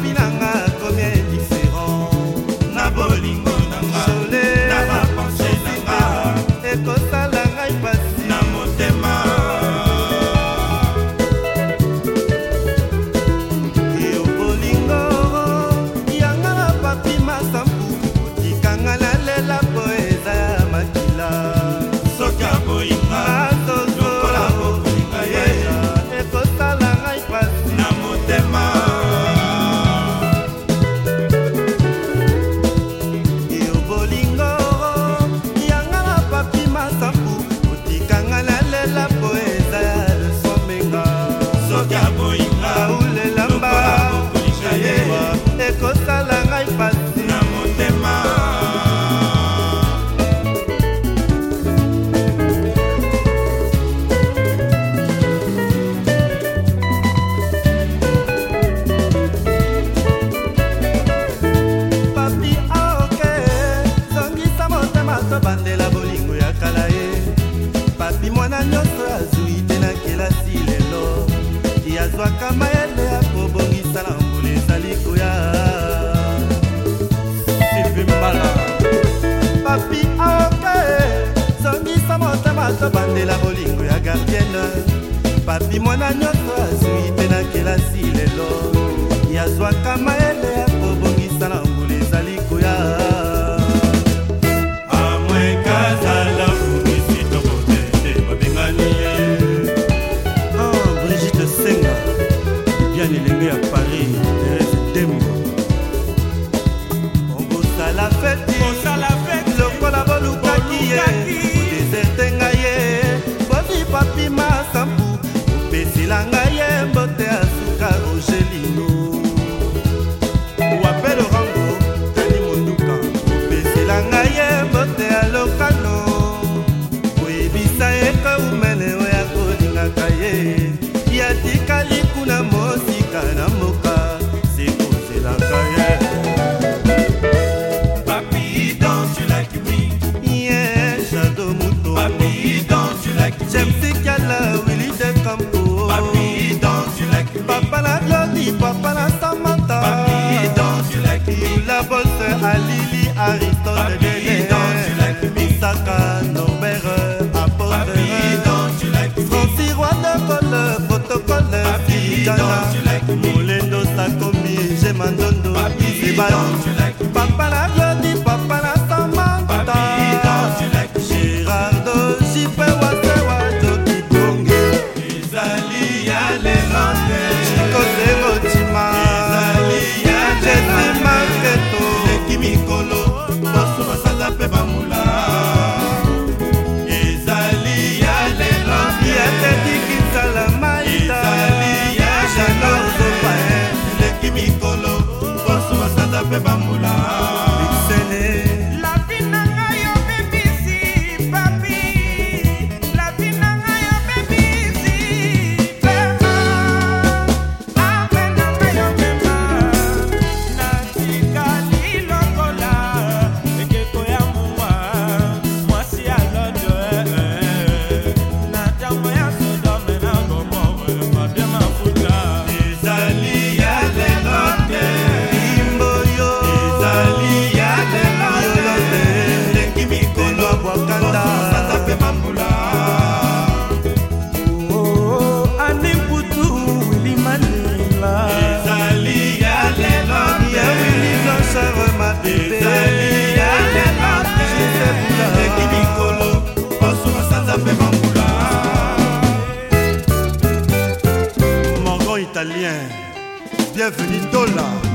pinanga ezwaka mayele ya kobongisa langola ezali koya sivimbala papi aoke zongisa motema tobandela bolingo ya gardiene papi mwana nyonso azwi te na kelasi lelo yazwaka mayele aquí. arrive. ¡Vamos! nzambe mangula moron italien bienvenu dola